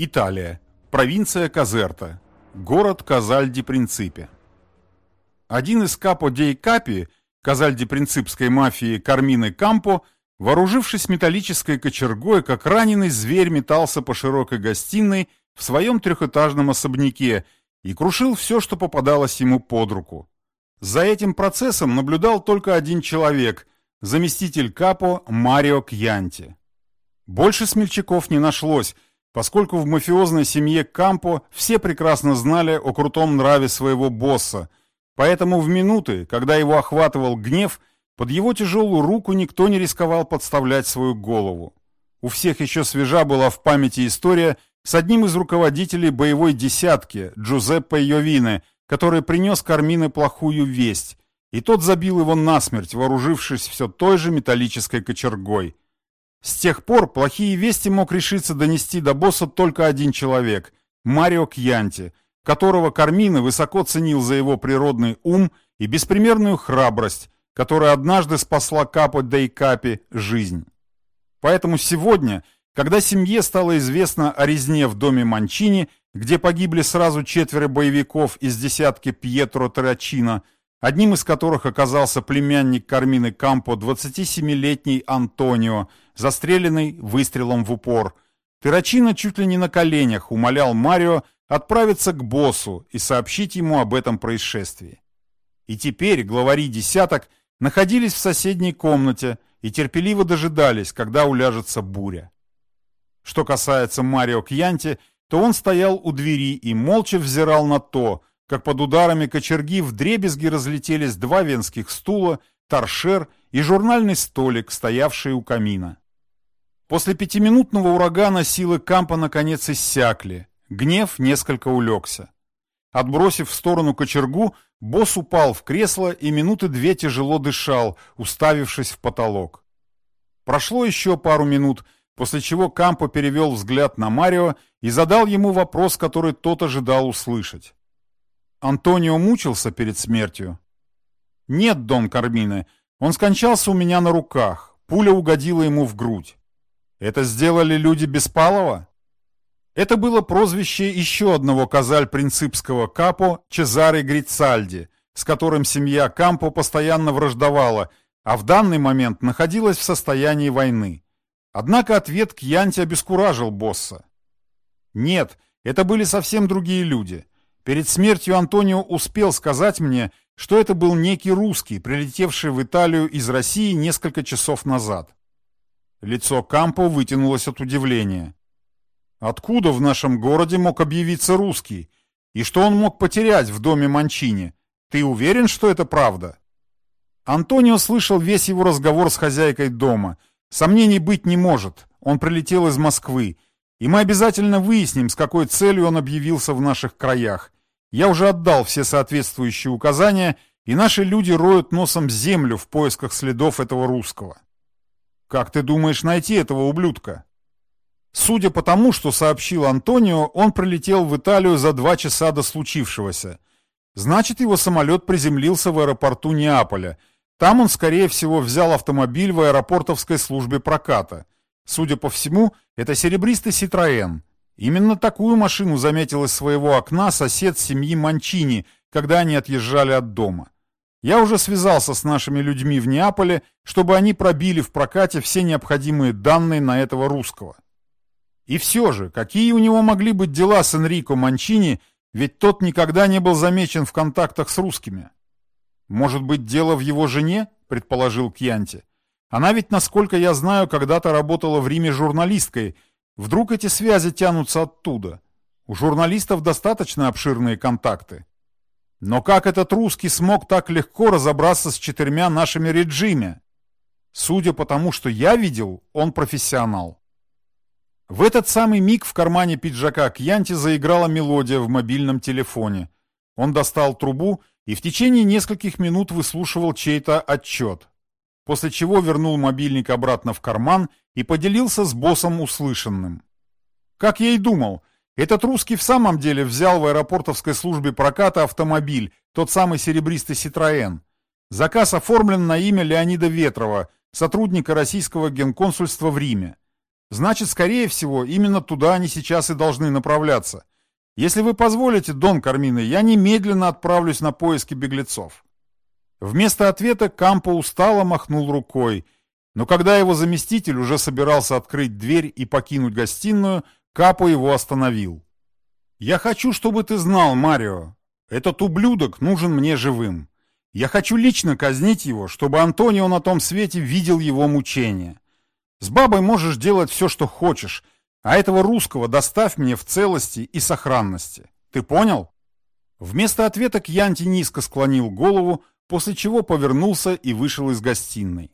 Италия. Провинция Казерта. Город Казальди-Принципе. Один из капо дей капи казальди-принципской мафии Кармины Кампо, вооружившись металлической кочергой, как раненый зверь метался по широкой гостиной в своем трехэтажном особняке и крушил все, что попадалось ему под руку. За этим процессом наблюдал только один человек – заместитель капо Марио Кьянти. Больше смельчаков не нашлось, поскольку в мафиозной семье Кампо все прекрасно знали о крутом нраве своего босса, поэтому в минуты, когда его охватывал гнев, под его тяжелую руку никто не рисковал подставлять свою голову. У всех еще свежа была в памяти история с одним из руководителей боевой десятки, Джузеппе Йовине, который принес Кармине плохую весть, и тот забил его насмерть, вооружившись все той же металлической кочергой – с тех пор плохие вести мог решиться донести до босса только один человек – Марио Кьянти, которого Кармина высоко ценил за его природный ум и беспримерную храбрость, которая однажды спасла Капо Дей Капи жизнь. Поэтому сегодня, когда семье стало известно о резне в доме Манчини, где погибли сразу четверо боевиков из десятки Пьетро Трачино, одним из которых оказался племянник Кармины Кампо, 27-летний Антонио, застреленный выстрелом в упор. Террачино чуть ли не на коленях умолял Марио отправиться к боссу и сообщить ему об этом происшествии. И теперь главари десяток находились в соседней комнате и терпеливо дожидались, когда уляжется буря. Что касается Марио Кьянти, то он стоял у двери и молча взирал на то, как под ударами кочерги в дребезги разлетелись два венских стула, торшер и журнальный столик, стоявший у камина. После пятиминутного урагана силы Кампа наконец иссякли, гнев несколько улегся. Отбросив в сторону кочергу, босс упал в кресло и минуты две тяжело дышал, уставившись в потолок. Прошло еще пару минут, после чего Кампо перевел взгляд на Марио и задал ему вопрос, который тот ожидал услышать. Антонио мучился перед смертью. «Нет, Дон Кармине, он скончался у меня на руках, пуля угодила ему в грудь. Это сделали люди Беспалова? Это было прозвище еще одного казаль-принципского капо Чезаре Грицальди, с которым семья Кампо постоянно враждовала, а в данный момент находилась в состоянии войны. Однако ответ Кьянти обескуражил босса. Нет, это были совсем другие люди. Перед смертью Антонио успел сказать мне, что это был некий русский, прилетевший в Италию из России несколько часов назад. Лицо Кампо вытянулось от удивления. Откуда в нашем городе мог объявиться русский? И что он мог потерять в доме Манчини? Ты уверен, что это правда? Антонио слышал весь его разговор с хозяйкой дома. Сомнений быть не может. Он прилетел из Москвы. И мы обязательно выясним, с какой целью он объявился в наших краях. Я уже отдал все соответствующие указания, и наши люди роют носом землю в поисках следов этого русского. Как ты думаешь найти этого ублюдка? Судя по тому, что сообщил Антонио, он прилетел в Италию за два часа до случившегося. Значит, его самолет приземлился в аэропорту Неаполя. Там он, скорее всего, взял автомобиль в аэропортовской службе проката. Судя по всему, это серебристый Citroën. Именно такую машину заметил из своего окна сосед семьи Манчини, когда они отъезжали от дома. Я уже связался с нашими людьми в Неаполе, чтобы они пробили в прокате все необходимые данные на этого русского. И все же, какие у него могли быть дела с Энрико Манчини, ведь тот никогда не был замечен в контактах с русскими. Может быть, дело в его жене, предположил Кьянти. Она ведь, насколько я знаю, когда-то работала в Риме журналисткой. Вдруг эти связи тянутся оттуда? У журналистов достаточно обширные контакты. Но как этот русский смог так легко разобраться с четырьмя нашими реджиме? Судя по тому, что я видел, он профессионал. В этот самый миг в кармане пиджака Кьянти заиграла мелодия в мобильном телефоне. Он достал трубу и в течение нескольких минут выслушивал чей-то отчет. После чего вернул мобильник обратно в карман и поделился с боссом услышанным. Как я и думал, этот русский в самом деле взял в аэропортовской службе проката автомобиль, тот самый серебристый «Ситроен». Заказ оформлен на имя Леонида Ветрова, сотрудника российского генконсульства в Риме. Значит, скорее всего, именно туда они сейчас и должны направляться. Если вы позволите, Дон Кармины, я немедленно отправлюсь на поиски беглецов. Вместо ответа Кампо устало махнул рукой, но когда его заместитель уже собирался открыть дверь и покинуть гостиную, Капо его остановил. «Я хочу, чтобы ты знал, Марио, этот ублюдок нужен мне живым. Я хочу лично казнить его, чтобы Антонио на том свете видел его мучения. С бабой можешь делать все, что хочешь, а этого русского доставь мне в целости и сохранности. Ты понял?» Вместо ответа Кьянти низко склонил голову, после чего повернулся и вышел из гостиной.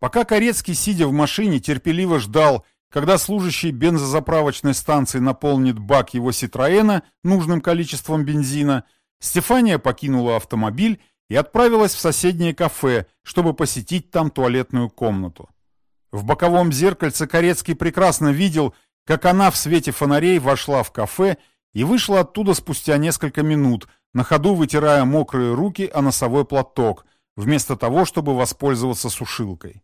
Пока Корецкий, сидя в машине, терпеливо ждал, когда служащий бензозаправочной станции наполнит бак его Ситроена нужным количеством бензина, Стефания покинула автомобиль и отправилась в соседнее кафе, чтобы посетить там туалетную комнату. В боковом зеркальце Корецкий прекрасно видел, как она в свете фонарей вошла в кафе и вышла оттуда спустя несколько минут, на ходу вытирая мокрые руки о носовой платок, вместо того, чтобы воспользоваться сушилкой.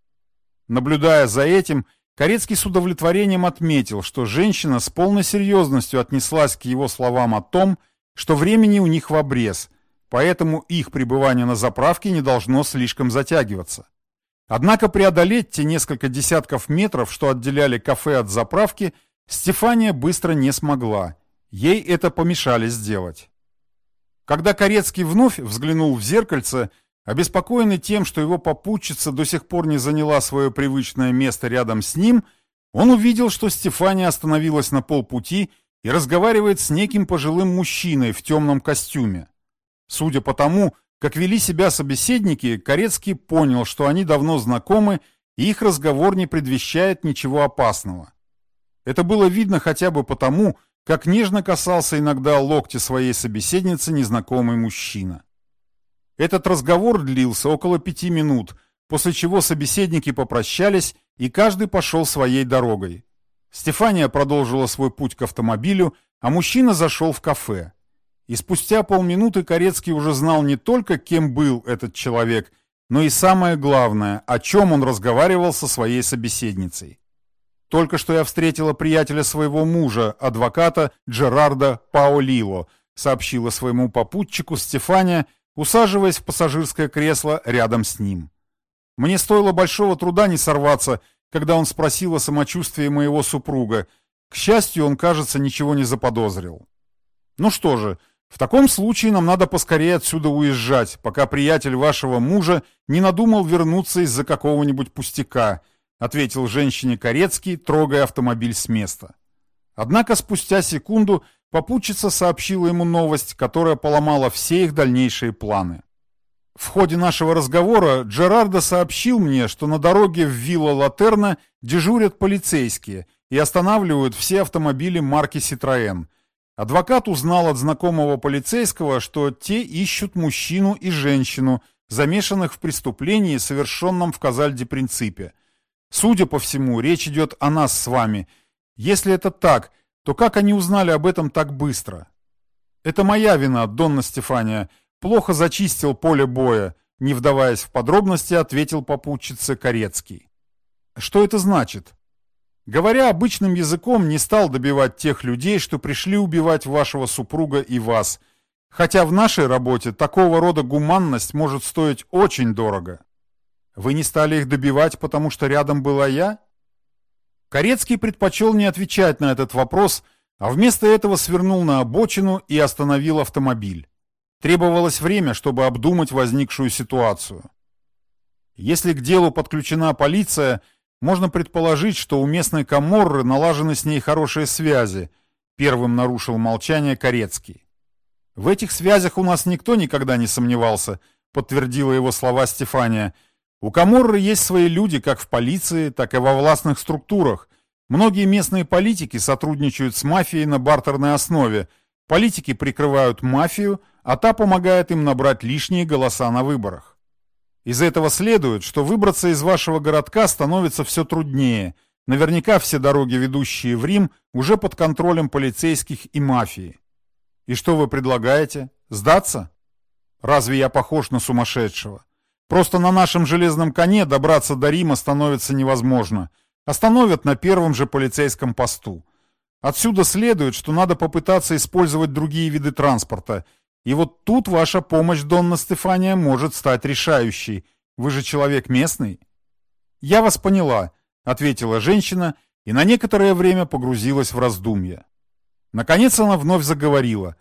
Наблюдая за этим, Корецкий с удовлетворением отметил, что женщина с полной серьезностью отнеслась к его словам о том, что времени у них в обрез, поэтому их пребывание на заправке не должно слишком затягиваться. Однако преодолеть те несколько десятков метров, что отделяли кафе от заправки, Стефания быстро не смогла. Ей это помешали сделать. Когда Корецкий вновь взглянул в зеркальце, обеспокоенный тем, что его попутчица до сих пор не заняла свое привычное место рядом с ним, он увидел, что Стефания остановилась на полпути и разговаривает с неким пожилым мужчиной в темном костюме. Судя по тому, как вели себя собеседники, Корецкий понял, что они давно знакомы, и их разговор не предвещает ничего опасного. Это было видно хотя бы потому, как нежно касался иногда локти своей собеседницы незнакомый мужчина. Этот разговор длился около пяти минут, после чего собеседники попрощались, и каждый пошел своей дорогой. Стефания продолжила свой путь к автомобилю, а мужчина зашел в кафе. И спустя полминуты Корецкий уже знал не только, кем был этот человек, но и самое главное, о чем он разговаривал со своей собеседницей. Только что я встретила приятеля своего мужа, адвоката Джерарда Паолило, сообщила своему попутчику Стефания, усаживаясь в пассажирское кресло рядом с ним. Мне стоило большого труда не сорваться, когда он спросил о самочувствии моего супруга. К счастью, он, кажется, ничего не заподозрил. Ну что же, в таком случае нам надо поскорее отсюда уезжать, пока приятель вашего мужа не надумал вернуться из-за какого-нибудь пустяка, ответил женщине Корецкий, трогая автомобиль с места. Однако спустя секунду попутчица сообщила ему новость, которая поломала все их дальнейшие планы. В ходе нашего разговора Джерардо сообщил мне, что на дороге в Вилла Латерна дежурят полицейские и останавливают все автомобили марки «Ситроен». Адвокат узнал от знакомого полицейского, что те ищут мужчину и женщину, замешанных в преступлении, совершенном в Казальде-Принципе – Судя по всему, речь идет о нас с вами. Если это так, то как они узнали об этом так быстро? Это моя вина, Донна Стефания. Плохо зачистил поле боя. Не вдаваясь в подробности, ответил попутчице Корецкий. Что это значит? Говоря обычным языком, не стал добивать тех людей, что пришли убивать вашего супруга и вас. Хотя в нашей работе такого рода гуманность может стоить очень дорого. Вы не стали их добивать, потому что рядом была я? Корецкий предпочел не отвечать на этот вопрос, а вместо этого свернул на обочину и остановил автомобиль. Требовалось время, чтобы обдумать возникшую ситуацию. Если к делу подключена полиция, можно предположить, что у местной Каморры налажены с ней хорошие связи, первым нарушил молчание Корецкий. В этих связях у нас никто никогда не сомневался, подтвердила его слова Стефания, — у Каморры есть свои люди как в полиции, так и во властных структурах. Многие местные политики сотрудничают с мафией на бартерной основе. Политики прикрывают мафию, а та помогает им набрать лишние голоса на выборах. Из этого следует, что выбраться из вашего городка становится все труднее. Наверняка все дороги, ведущие в Рим, уже под контролем полицейских и мафии. И что вы предлагаете? Сдаться? Разве я похож на сумасшедшего? Просто на нашем железном коне добраться до Рима становится невозможно. Остановят на первом же полицейском посту. Отсюда следует, что надо попытаться использовать другие виды транспорта. И вот тут ваша помощь, Донна Стефания, может стать решающей. Вы же человек местный. Я вас поняла, ответила женщина и на некоторое время погрузилась в раздумья. Наконец она вновь заговорила.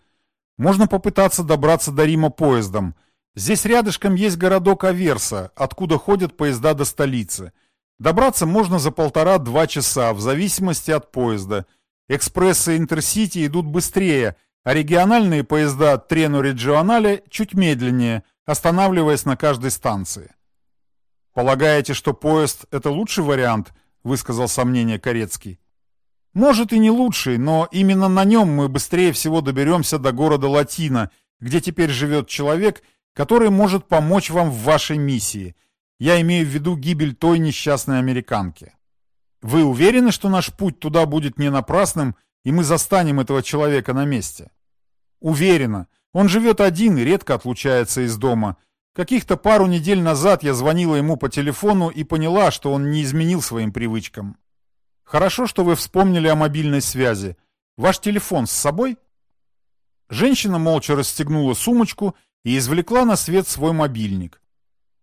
Можно попытаться добраться до Рима поездом. Здесь рядышком есть городок Аверса, откуда ходят поезда до столицы. Добраться можно за полтора-два часа, в зависимости от поезда – Экспрессы Интерсити идут быстрее, а региональные поезда Трену Регионале чуть медленнее, останавливаясь на каждой станции. «Полагаете, что поезд — это лучший вариант?» — высказал сомнение Корецкий. «Может и не лучший, но именно на нем мы быстрее всего доберемся до города Латина, где теперь живет человек, который может помочь вам в вашей миссии. Я имею в виду гибель той несчастной американки». Вы уверены, что наш путь туда будет не напрасным, и мы застанем этого человека на месте? Уверена. Он живет один и редко отлучается из дома. Каких-то пару недель назад я звонила ему по телефону и поняла, что он не изменил своим привычкам. Хорошо, что вы вспомнили о мобильной связи. Ваш телефон с собой? Женщина молча расстегнула сумочку и извлекла на свет свой мобильник.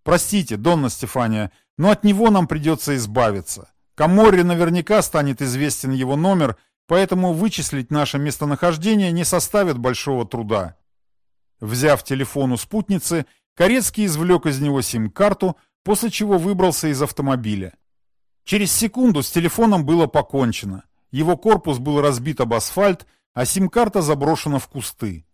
Простите, Донна Стефания, но от него нам придется избавиться. Каморре наверняка станет известен его номер, поэтому вычислить наше местонахождение не составит большого труда. Взяв телефон у спутницы, Корецкий извлек из него сим-карту, после чего выбрался из автомобиля. Через секунду с телефоном было покончено. Его корпус был разбит об асфальт, а сим-карта заброшена в кусты.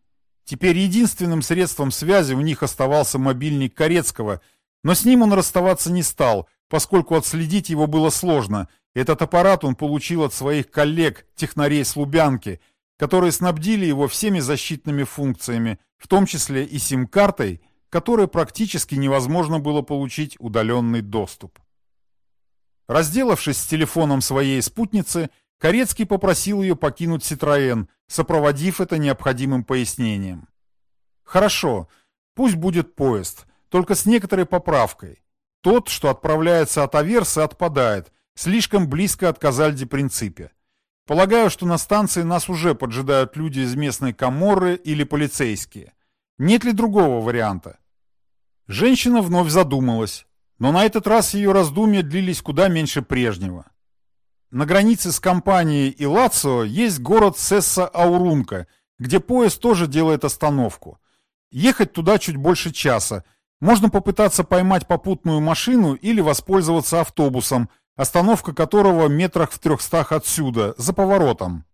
Теперь единственным средством связи у них оставался мобильник Корецкого, но с ним он расставаться не стал, поскольку отследить его было сложно. Этот аппарат он получил от своих коллег, технарей с Лубянки, которые снабдили его всеми защитными функциями, в том числе и сим-картой, которой практически невозможно было получить удаленный доступ. Разделавшись с телефоном своей спутницы, Корецкий попросил ее покинуть Ситроен, сопроводив это необходимым пояснением. «Хорошо, пусть будет поезд, только с некоторой поправкой. Тот, что отправляется от Аверса, отпадает, слишком близко от Казальди Принципе. Полагаю, что на станции нас уже поджидают люди из местной коморры или полицейские. Нет ли другого варианта? Женщина вновь задумалась, но на этот раз ее раздумья длились куда меньше прежнего. На границе с компанией и Лацио есть город Сесса-Аурунка, где поезд тоже делает остановку. Ехать туда чуть больше часа, можно попытаться поймать попутную машину или воспользоваться автобусом, остановка которого метрах в трехстах отсюда, за поворотом.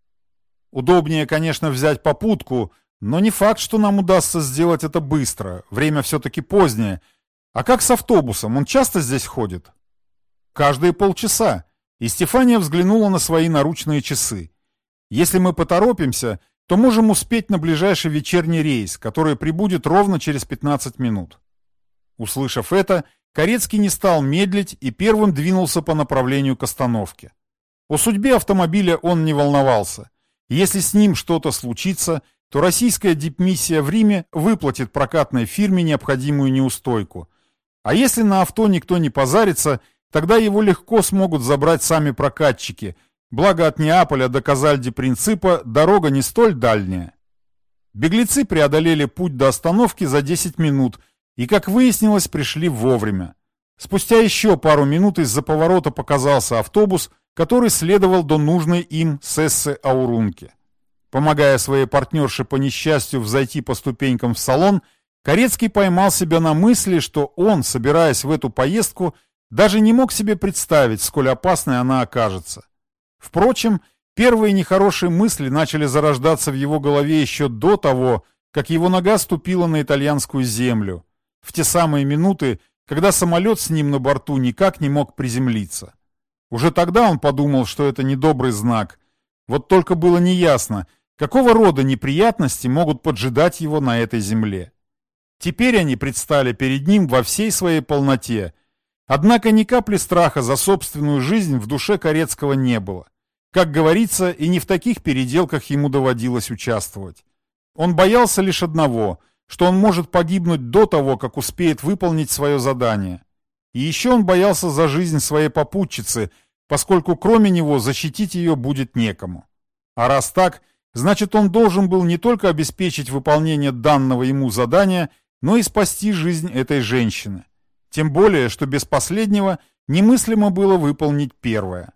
Удобнее, конечно, взять попутку, но не факт, что нам удастся сделать это быстро, время все-таки позднее. А как с автобусом, он часто здесь ходит? Каждые полчаса. И Стефания взглянула на свои наручные часы. Если мы поторопимся, то можем успеть на ближайший вечерний рейс, который прибудет ровно через 15 минут. Услышав это, Корецкий не стал медлить и первым двинулся по направлению к остановке. О судьбе автомобиля он не волновался. Если с ним что-то случится, то российская дипмиссия в Риме выплатит прокатной фирме необходимую неустойку. А если на авто никто не позарится, тогда его легко смогут забрать сами прокатчики, благо от Неаполя до Казальди-Принципа дорога не столь дальняя. Беглецы преодолели путь до остановки за 10 минут и, как выяснилось, пришли вовремя. Спустя еще пару минут из-за поворота показался автобус, который следовал до нужной им Сессы Аурунки. Помогая своей партнерше по несчастью взойти по ступенькам в салон, Корецкий поймал себя на мысли, что он, собираясь в эту поездку, даже не мог себе представить, сколь опасной она окажется. Впрочем, первые нехорошие мысли начали зарождаться в его голове еще до того, как его нога ступила на итальянскую землю в те самые минуты, когда самолет с ним на борту никак не мог приземлиться. Уже тогда он подумал, что это недобрый знак. Вот только было неясно, какого рода неприятности могут поджидать его на этой земле. Теперь они предстали перед ним во всей своей полноте. Однако ни капли страха за собственную жизнь в душе Корецкого не было. Как говорится, и не в таких переделках ему доводилось участвовать. Он боялся лишь одного что он может погибнуть до того, как успеет выполнить свое задание. И еще он боялся за жизнь своей попутчицы, поскольку кроме него защитить ее будет некому. А раз так, значит он должен был не только обеспечить выполнение данного ему задания, но и спасти жизнь этой женщины. Тем более, что без последнего немыслимо было выполнить первое.